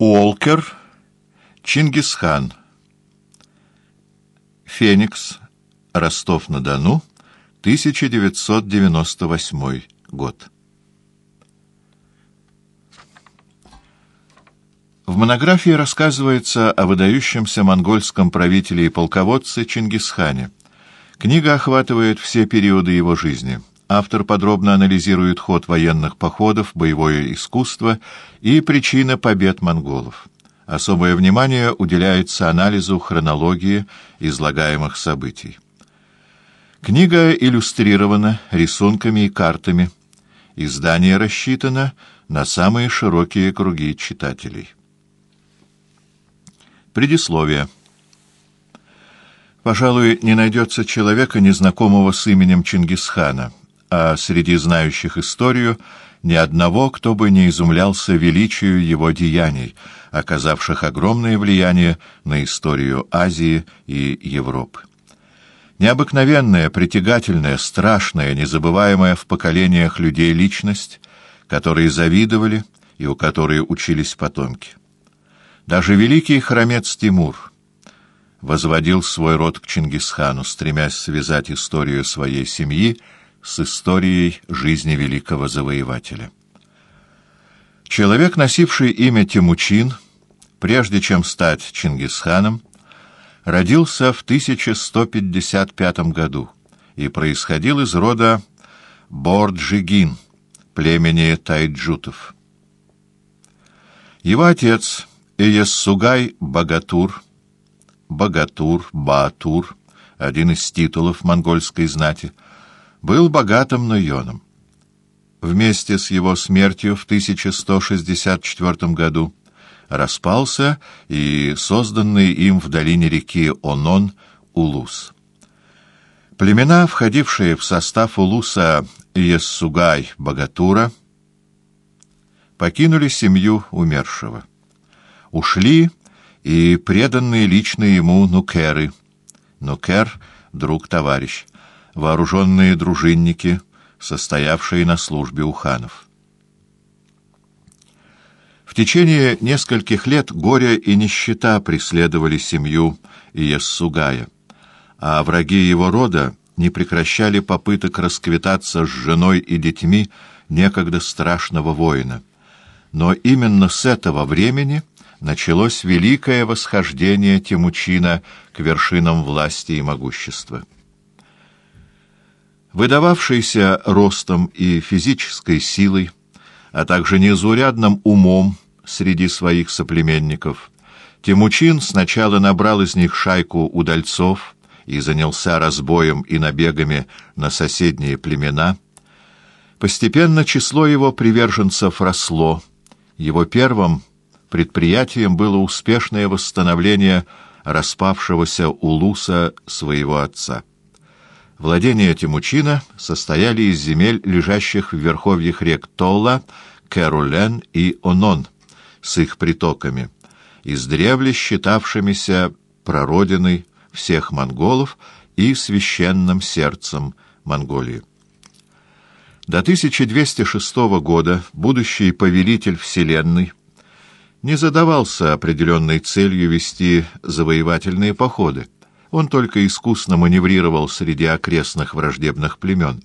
Уолкер, Чингисхан, Феникс, Ростов-на-Дону, 1998 год. В монографии рассказывается о выдающемся монгольском правителе и полководце Чингисхане. Книга охватывает все периоды его жизни. Автор подробно анализирует ход военных походов, боевое искусство и причины побед монголов. Особое внимание уделяется анализу хронологии излагаемых событий. Книга иллюстрирована рисунками и картами. Издание рассчитано на самые широкие круги читателей. Предисловие. Пожалуй, не найдется человека, незнакомого с именем Чингисхана, а среди знающих историю ни одного, кто бы не изумлялся величию его деяний, оказавших огромное влияние на историю Азии и Европы. Необыкновенная, притягательная, страшная, незабываемая в поколениях людей личность, которые завидовали и у которой учились потомки. Даже великий хромец Тимур возводил свой род к Чингисхану, стремясь связать историю своей семьи с историей жизни великого завоевателя. Человек, носивший имя Тимучин, прежде чем стать Чингисханом, родился в 1155 году и происходил из рода Борджигин, племени тайджутов. Его отец — Ияссугай Богатур, Богатур, Баатур, один из титулов монгольской знати, был богатым нуйоном. Вместе с его смертью в 1164 году распался и созданный им в долине реки Онон Улус. Племена, входившие в состав Улуса Ессугай Богатура, покинули семью умершего ушли и преданные лично ему нукеры. Нукер — друг-товарищ, вооруженные дружинники, состоявшие на службе у ханов. В течение нескольких лет горе и нищета преследовали семью Иессугая, а враги его рода не прекращали попыток расквитаться с женой и детьми некогда страшного воина. Но именно с этого времени началось великое восхождение Тимучина к вершинам власти и могущества. Выдававшийся ростом и физической силой, а также незаурядным умом среди своих соплеменников, Тимучин сначала набрал из них шайку удальцов и занялся разбоем и набегами на соседние племена. Постепенно число его приверженцев росло. Его первым предприятием было успешное восстановление распавшегося улуса своего отца. Владения Тимучина состояли из земель, лежащих в верховьях рек Толла, Керулен и Онон, с их притоками, издревле считавшимися прародиной всех монголов и священным сердцем Монголии. До 1206 года будущий повелитель Вселенной не задавался определенной целью вести завоевательные походы. Он только искусно маневрировал среди окрестных враждебных племен.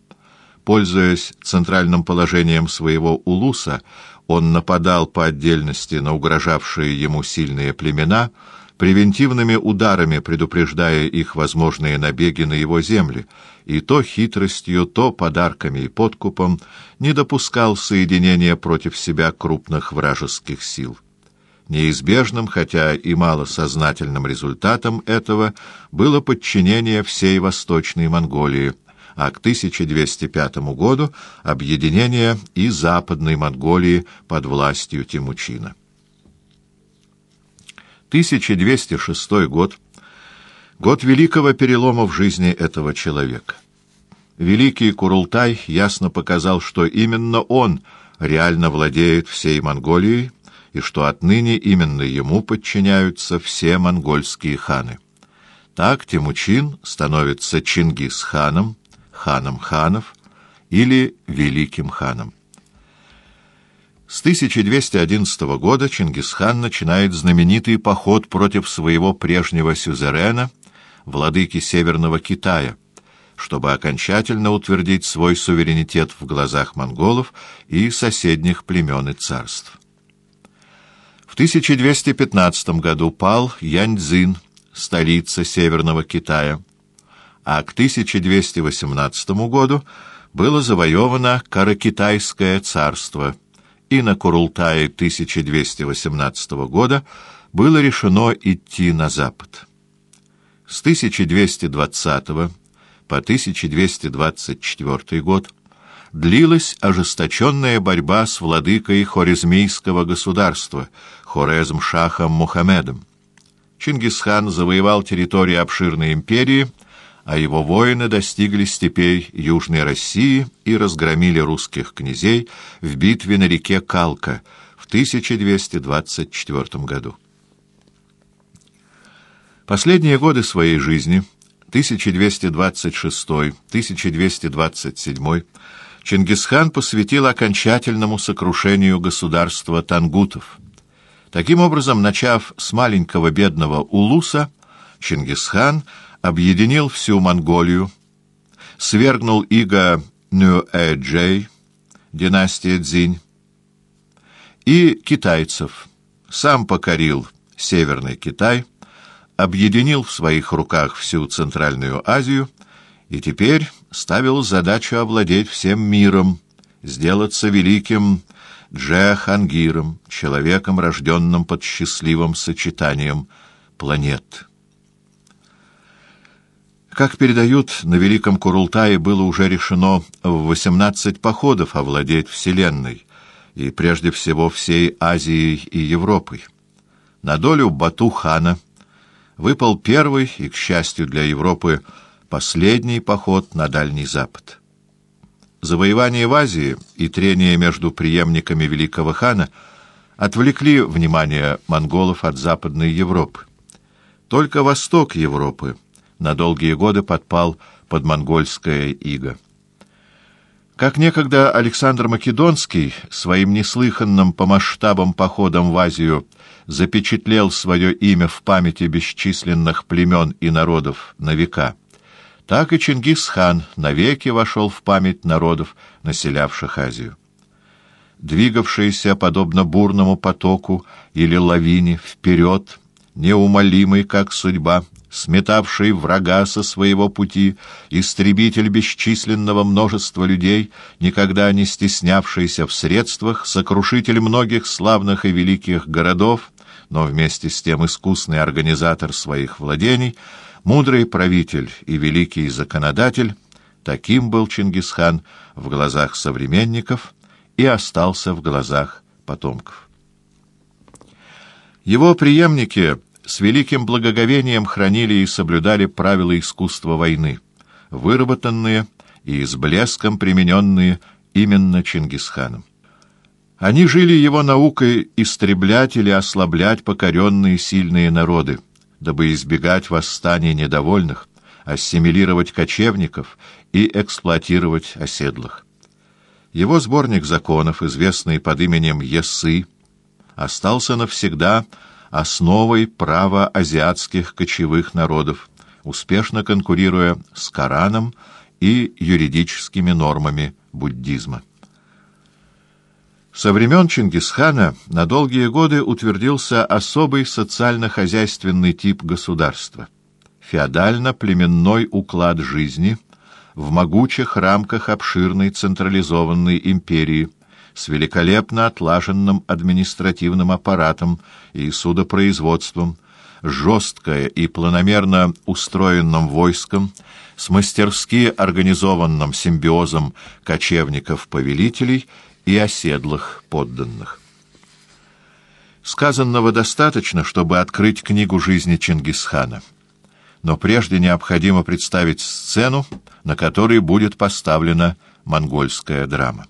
Пользуясь центральным положением своего улуса, он нападал по отдельности на угрожавшие ему сильные племена, превентивными ударами предупреждая их возможные набеги на его земли, и то хитростью, то подарками и подкупом не допускал соединения против себя крупных вражеских сил. Неизбежным, хотя и малосознательным результатом этого было подчинение всей Восточной Монголии, а к 1205 году объединение и Западной Монголии под властью Тимучина. 1206 год — год великого перелома в жизни этого человека. Великий Курултай ясно показал, что именно он реально владеет всей Монголией, и что отныне именно ему подчиняются все монгольские ханы. Так Тимучин становится Чингис-ханом, ханом ханов или великим ханом. С 1211 года Чингисхан начинает знаменитый поход против своего прежнего сюзерена, владыки Северного Китая, чтобы окончательно утвердить свой суверенитет в глазах монголов и соседних племен и царств. В 1215 году пал Яньцзин, столица Северного Китая, а к 1218 году было завоевано Каракитайское царство, и на Курултае 1218 года было решено идти на запад. С 1220 по 1224 год длилась ожесточенная борьба с владыкой хорезмийского государства, Хорезм-шахом Мухаммедом. Чингисхан завоевал территории обширной империи, а его воины достигли степей Южной России и разгромили русских князей в битве на реке Калка в 1224 году. Последние годы своей жизни, 1226-1227, Чингисхан посвятил окончательному сокрушению государства тангутов. Таким образом, начав с маленького бедного Улуса, Чингисхан объединил всю Монголию, свергнул иго Нюэ-Джей, династия Цзинь, и китайцев, сам покорил Северный Китай, объединил в своих руках всю Центральную Азию и теперь ставил задачу овладеть всем миром, сделаться великим Джехангиром, человеком, рожденным под счастливым сочетанием планет. Как передают, на Великом Курултае было уже решено в 18 походов овладеть Вселенной, и прежде всего всей Азией и Европой. На долю Бату-хана выпал первый и, к счастью для Европы, последний поход на Дальний Запад. Завоевание в Азии и трение между преемниками великого хана отвлекли внимание монголов от Западной Европы. Только восток Европы на долгие годы подпал под монгольское иго. Как некогда Александр Македонский своим неслыханным по масштабам походом в Азию запечатлел свое имя в памяти бесчисленных племен и народов на века, так и Чингисхан навеки вошел в память народов, населявших Азию. Двигавшийся, подобно бурному потоку или лавине, вперед, неумолимый, как судьба, сметавший врага со своего пути, истребитель бесчисленного множества людей, никогда не стеснявшийся в средствах, сокрушитель многих славных и великих городов, но вместе с тем искусный организатор своих владений, мудрый правитель и великий законодатель, таким был Чингисхан в глазах современников и остался в глазах потомков. Его преемники — с великим благоговением хранили и соблюдали правила искусства войны, выработанные и с блеском примененные именно Чингисханом. Они жили его наукой истреблять или ослаблять покоренные сильные народы, дабы избегать восстаний недовольных, ассимилировать кочевников и эксплуатировать оседлых. Его сборник законов, известный под именем Есы, остался навсегда основой права азиатских кочевых народов, успешно конкурируя с Кораном и юридическими нормами буддизма. Со времен Чингисхана на долгие годы утвердился особый социально-хозяйственный тип государства — феодально-племенной уклад жизни в могучих рамках обширной централизованной империи — с великолепно отлаженным административным аппаратом и судопроизводством, жесткое и планомерно устроенным войском, с мастерски организованным симбиозом кочевников-повелителей и оседлых подданных. Сказанного достаточно, чтобы открыть книгу жизни Чингисхана. Но прежде необходимо представить сцену, на которой будет поставлена монгольская драма.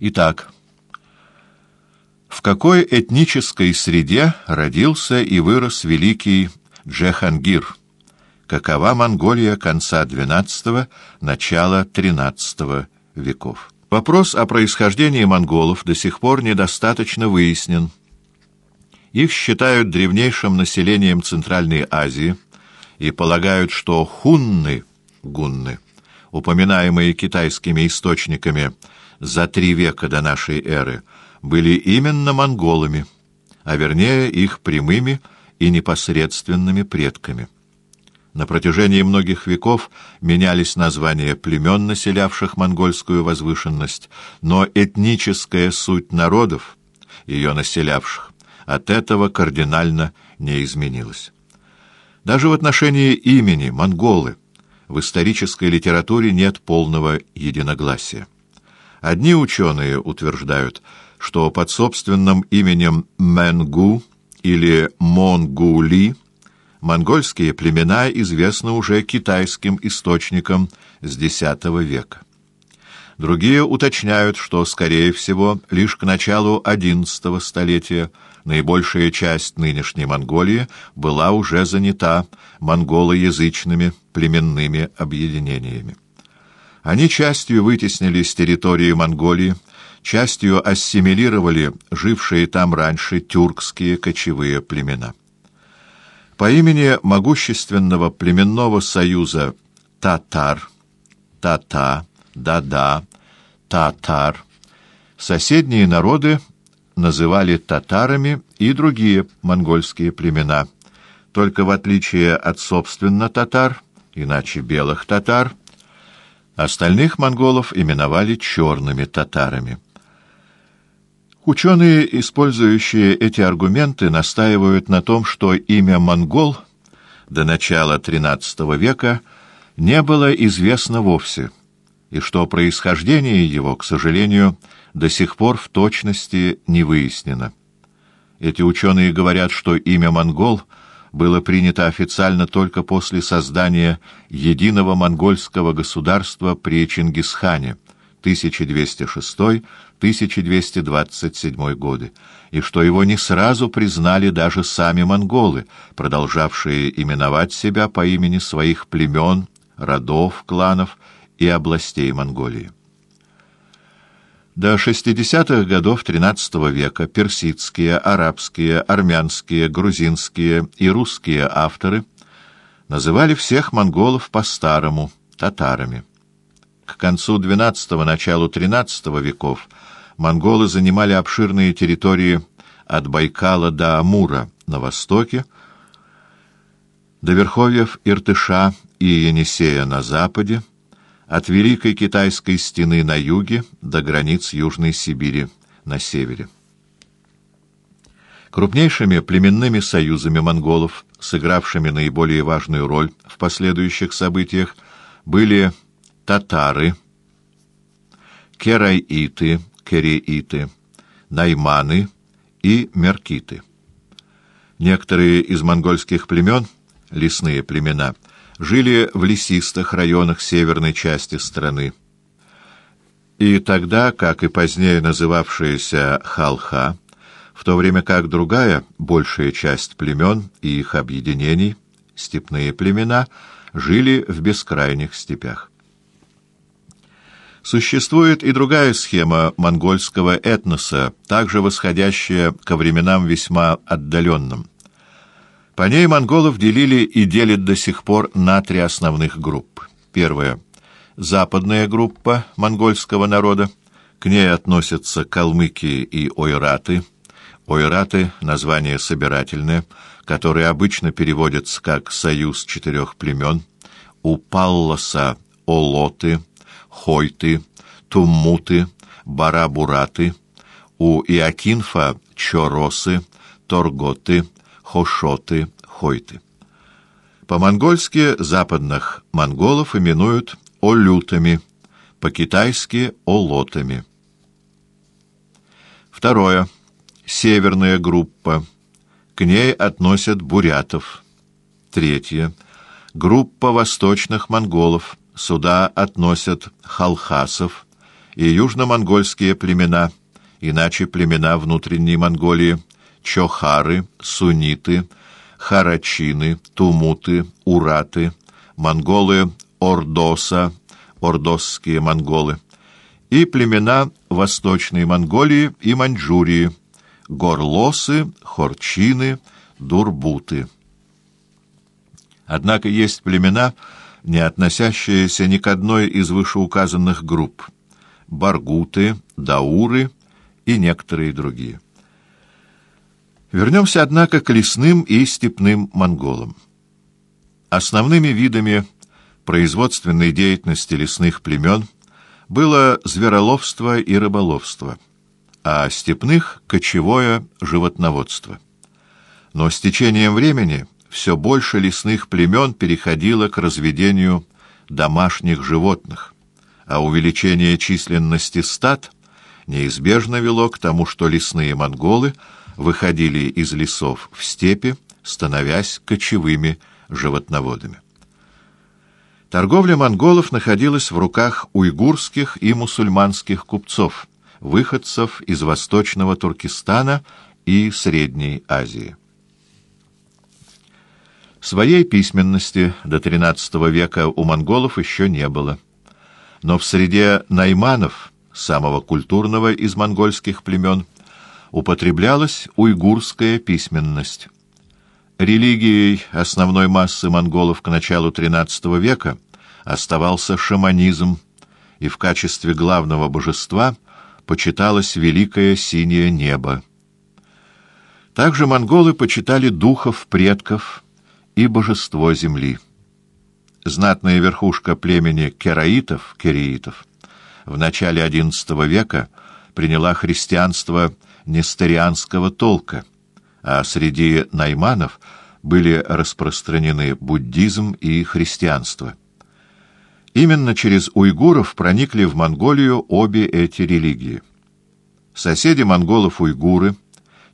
Итак, в какой этнической среде родился и вырос великий Джехангир? Какова Монголия конца XII – начала XIII веков? Вопрос о происхождении монголов до сих пор недостаточно выяснен. Их считают древнейшим населением Центральной Азии и полагают, что хунны, гунны, упоминаемые китайскими источниками за три века до нашей эры, были именно монголами, а вернее их прямыми и непосредственными предками. На протяжении многих веков менялись названия племен, населявших монгольскую возвышенность, но этническая суть народов, ее населявших, от этого кардинально не изменилась. Даже в отношении имени «монголы» в исторической литературе нет полного единогласия. Одни ученые утверждают, что под собственным именем Менгу или Монгули – монгольские племена известны уже китайским источникам с X века. Другие уточняют, что, скорее всего, лишь к началу XI столетия наибольшая часть нынешней Монголии была уже занята монголоязычными племенными объединениями. Они частью вытеснили с территории Монголии, частью ассимилировали жившие там раньше тюркские кочевые племена. По имени могущественного племенного союза татар, тата, дада, татар, соседние народы называли татарами и другие монгольские племена, только в отличие от собственно татар, иначе белых татар, остальных монголов именовали черными татарами. Ученые, использующие эти аргументы, настаивают на том, что имя «монгол» до начала XIII века не было известно вовсе, и что происхождение его, к сожалению, до сих пор в точности не выяснено. Эти ученые говорят, что имя «монгол» было принято официально только после создания единого монгольского государства при Чингисхане – 1206-1227 годы, и что его не сразу признали даже сами монголы, продолжавшие именовать себя по имени своих племен, родов, кланов и областей Монголии. До 60-х годов XIII века персидские, арабские, армянские, грузинские и русские авторы называли всех монголов по-старому – татарами. К концу XII – началу XIII веков монголы занимали обширные территории от Байкала до Амура на востоке, до верховьев Иртыша и Енисея на западе, от Великой Китайской стены на юге до границ Южной Сибири на севере. Крупнейшими племенными союзами монголов, сыгравшими наиболее важную роль в последующих событиях, были татары, кераиты, кереиты, найманы и меркиты. Некоторые из монгольских племен, лесные племена, жили в лесистых районах северной части страны. И тогда, как и позднее называвшаяся Халха, в то время как другая, большая часть племен и их объединений, степные племена, жили в бескрайних степях. Существует и другая схема монгольского этноса, также восходящая ко временам весьма отдаленным. По ней монголов делили и делят до сих пор на три основных группы. Первая — западная группа монгольского народа. К ней относятся калмыки и ойраты. Ойраты — название собирательное, которое обычно переводится как «союз четырех племен». У Палласа — олоты — хойты, туммуты, барабураты, у Иокинфа чоросы, торготы, хошоты, хойты. По-монгольски западных монголов именуют олютами, по-китайски олотами. Второе. Северная группа. К ней относят бурятов. Третье. Группа восточных монголов. Сюда относят халхасов и южно-монгольские племена, иначе племена внутренней Монголии, чохары, сунниты, харачины, тумуты, ураты, монголы Ордоса, ордосские монголы, и племена Восточной Монголии и Маньчжурии, горлосы, хорчины, дурбуты. Однако есть племена, не относящиеся ни к одной из вышеуказанных групп — баргуты, дауры и некоторые другие. Вернемся, однако, к лесным и степным монголам. Основными видами производственной деятельности лесных племен было звероловство и рыболовство, а степных — кочевое животноводство. Но с течением времени все больше лесных племен переходило к разведению домашних животных, а увеличение численности стад неизбежно вело к тому, что лесные монголы выходили из лесов в степи, становясь кочевыми животноводами. Торговля монголов находилась в руках уйгурских и мусульманских купцов, выходцев из Восточного Туркестана и Средней Азии. Своей письменности до XIII века у монголов еще не было. Но в среде найманов, самого культурного из монгольских племен, употреблялась уйгурская письменность. Религией основной массы монголов к началу XIII века оставался шаманизм, и в качестве главного божества почиталось великое синее небо. Также монголы почитали духов предков – и божество земли. Знатная верхушка племени кераитов, кериитов, в начале XI века приняла христианство нестерианского толка, а среди найманов были распространены буддизм и христианство. Именно через уйгуров проникли в Монголию обе эти религии. Соседи монголов-уйгуры,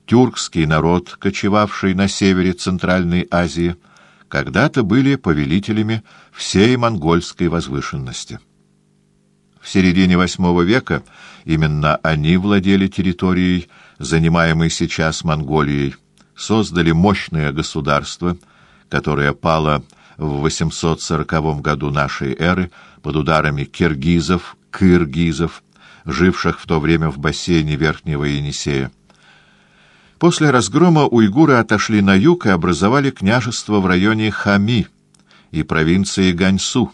тюркский народ, кочевавший на севере Центральной Азии, когда-то были повелителями всей монгольской возвышенности. В середине VIII века именно они владели территорией, занимаемой сейчас Монголией, создали мощное государство, которое пало в 840 году нашей эры под ударами киргизов, кыргизов, живших в то время в бассейне Верхнего Енисея. После разгрома уйгуры отошли на юг и образовали княжество в районе Хами и провинции Ганьсу.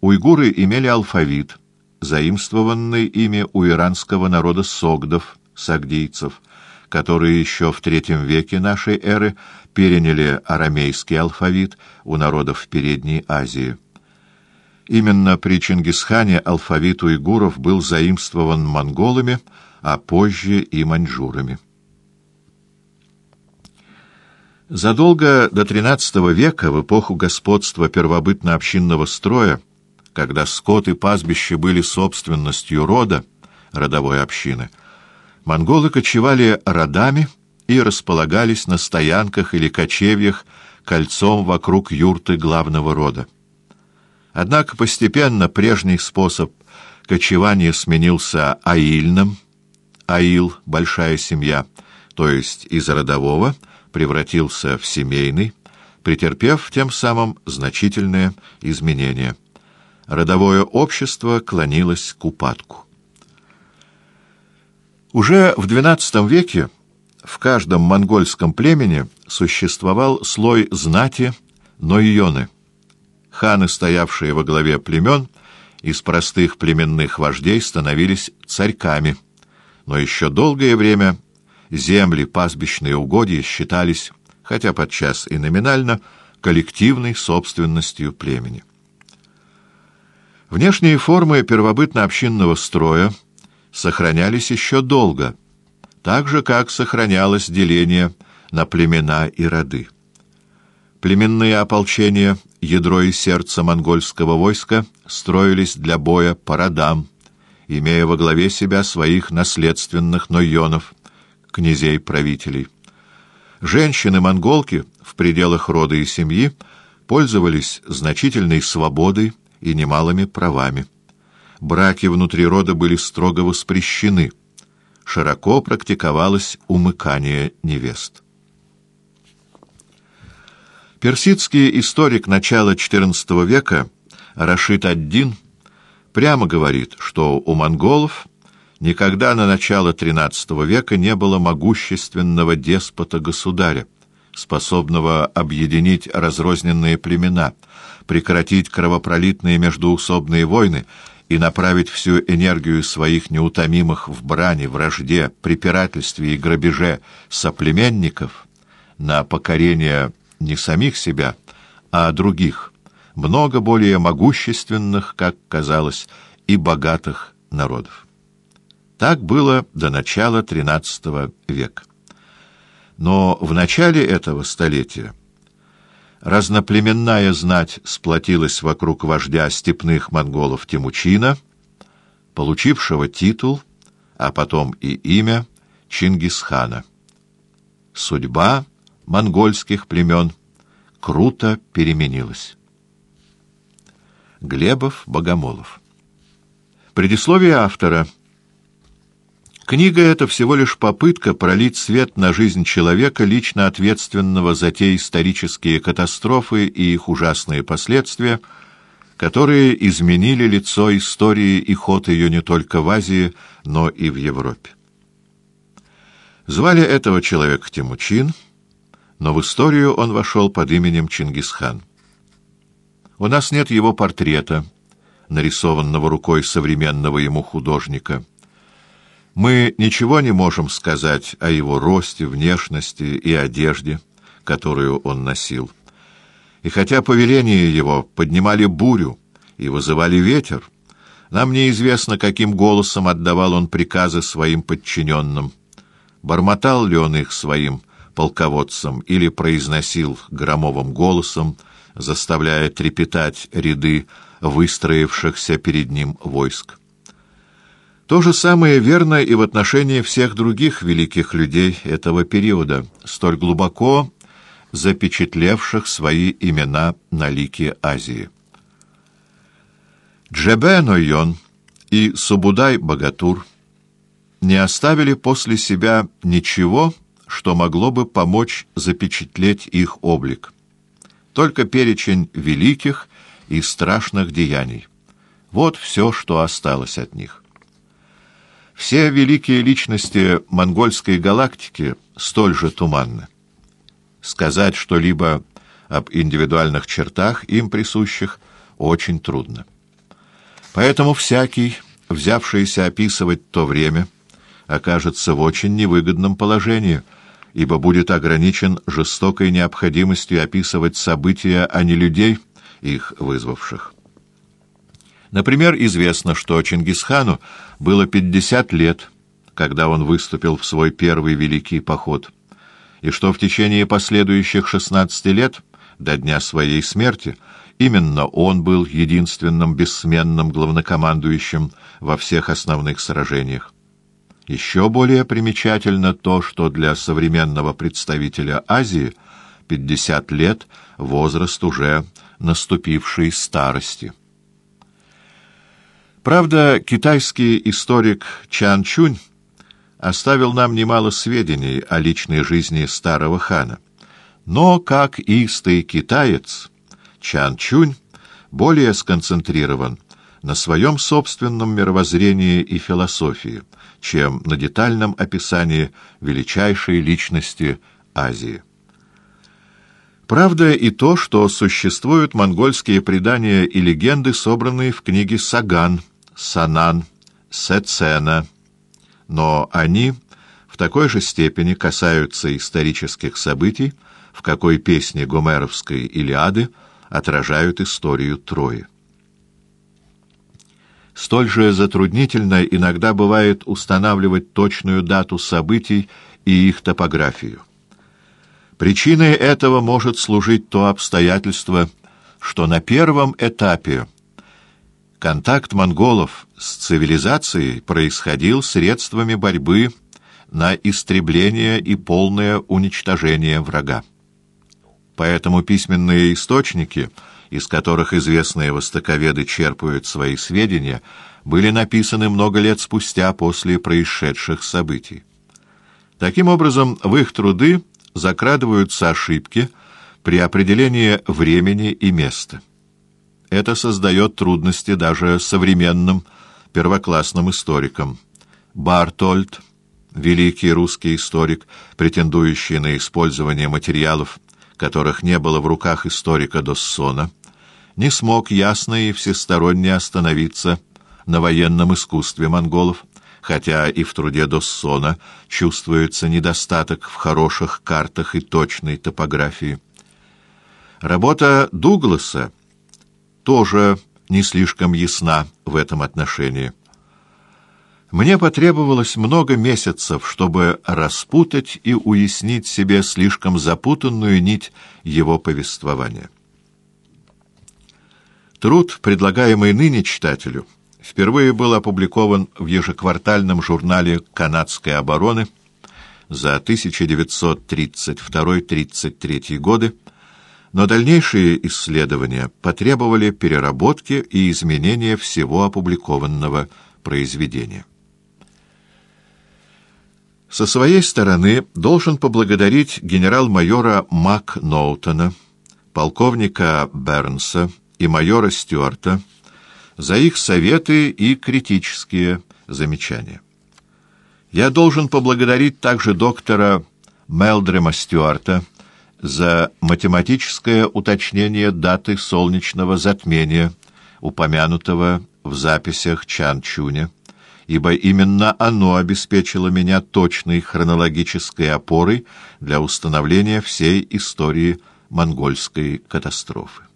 Уйгуры имели алфавит, заимствованный ими у иранского народа согдов, сагдийцев, которые еще в третьем веке нашей эры переняли арамейский алфавит у народов Передней Азии. Именно при Чингисхане алфавит уйгуров был заимствован монголами, а позже и маньчжурами. Задолго до XIII века, в эпоху господства первобытно-общинного строя, когда скот и пастбище были собственностью рода, родовой общины, монголы кочевали родами и располагались на стоянках или кочевьях кольцом вокруг юрты главного рода. Однако постепенно прежний способ кочевания сменился аильным, аил — большая семья, то есть из родового — превратился в семейный, претерпев тем самым значительные изменения. Родовое общество клонилось к упадку. Уже в XII веке в каждом монгольском племени существовал слой знати нойоны. Ханы, стоявшие во главе племен, из простых племенных вождей становились царьками, но еще долгое время земли, пастбищные угодья считались, хотя подчас и номинально, коллективной собственностью племени. Внешние формы первобытно-общинного строя сохранялись еще долго, так же, как сохранялось деление на племена и роды. Племенные ополчения, ядро и сердце монгольского войска, строились для боя по родам, имея во главе себя своих наследственных нойонов, князей-правителей. Женщины-монголки в пределах рода и семьи пользовались значительной свободой и немалыми правами. Браки внутри рода были строго воспрещены. Широко практиковалось умыкание невест. Персидский историк начала XIV века Рашид ад-Дин прямо говорит, что у монголов никогда на начало XIII века не было могущественного деспота-государя, способного объединить разрозненные племена, прекратить кровопролитные междуусобные войны и направить всю энергию своих неутомимых в брани, вражде, препирательстве и грабеже соплеменников на покорение не самих себя, а других, много более могущественных, как казалось, и богатых народов. Так было до начала XIII века. Но в начале этого столетия разноплеменная знать сплотилась вокруг вождя степных монголов Тимучина, получившего титул, а потом и имя Чингисхана. Судьба монгольских племен круто переменилась. Глебов Богомолов Предисловие автора Книга — это всего лишь попытка пролить свет на жизнь человека, лично ответственного за те исторические катастрофы и их ужасные последствия, которые изменили лицо истории и ход ее не только в Азии, но и в Европе. Звали этого человека Тимучин, но в историю он вошел под именем Чингисхан. У нас нет его портрета, нарисованного рукой современного ему художника — мы ничего не можем сказать о его росте, внешности и одежде, которую он носил. И хотя повеления его поднимали бурю и вызывали ветер, нам неизвестно, каким голосом отдавал он приказы своим подчиненным. Бормотал ли он их своим полководцам или произносил громовым голосом, заставляя трепетать ряды выстроившихся перед ним войск. То же самое верно и в отношении всех других великих людей этого периода, столь глубоко запечатлевших свои имена на лике Азии. Джебе Нойон и Субудай Богатур не оставили после себя ничего, что могло бы помочь запечатлеть их облик. Только перечень великих и страшных деяний. Вот все, что осталось от них. Все великие личности монгольской галактики столь же туманны. Сказать что-либо об индивидуальных чертах им присущих очень трудно. Поэтому всякий, взявшийся описывать то время, окажется в очень невыгодном положении, ибо будет ограничен жестокой необходимостью описывать события, а не людей, их вызвавших. Например, известно, что Чингисхану было 50 лет, когда он выступил в свой первый великий поход, и что в течение последующих 16 лет, до дня своей смерти, именно он был единственным бессменным главнокомандующим во всех основных сражениях. Еще более примечательно то, что для современного представителя Азии 50 лет — возраст уже наступившей старости. Правда, китайский историк Чан Чунь оставил нам немало сведений о личной жизни старого хана. Но, как истый китаец, Чан Чунь более сконцентрирован на своем собственном мировоззрении и философии, чем на детальном описании величайшей личности Азии. Правда и то, что существуют монгольские предания и легенды, собранные в книге «Саган», Санан, Сецена, но они в такой же степени касаются исторических событий, в какой песни Гомеровской «Илиады» отражают историю Трои. Столь же затруднительно иногда бывает устанавливать точную дату событий и их топографию. Причиной этого может служить то обстоятельство, что на первом этапе Контакт монголов с цивилизацией происходил средствами борьбы на истребление и полное уничтожение врага. Поэтому письменные источники, из которых известные востоковеды черпают свои сведения, были написаны много лет спустя после происшедших событий. Таким образом, в их труды закрадываются ошибки при определении времени и места. Это создает трудности даже современным первоклассным историкам. Бартольд, великий русский историк, претендующий на использование материалов, которых не было в руках историка Доссона, не смог ясно и всесторонне остановиться на военном искусстве монголов, хотя и в труде Доссона чувствуется недостаток в хороших картах и точной топографии. Работа Дугласа тоже не слишком ясна в этом отношении. Мне потребовалось много месяцев, чтобы распутать и уяснить себе слишком запутанную нить его повествования. Труд, предлагаемый ныне читателю, впервые был опубликован в ежеквартальном журнале «Канадской обороны» за 1932-33 годы, но дальнейшие исследования потребовали переработки и изменения всего опубликованного произведения. Со своей стороны должен поблагодарить генерал-майора Мак Ноутона, полковника Бернса и майора Стюарта за их советы и критические замечания. Я должен поблагодарить также доктора Мелдрема Стюарта, за математическое уточнение даты солнечного затмения, упомянутого в записях Чан Чуня, ибо именно оно обеспечило меня точной хронологической опорой для установления всей истории монгольской катастрофы.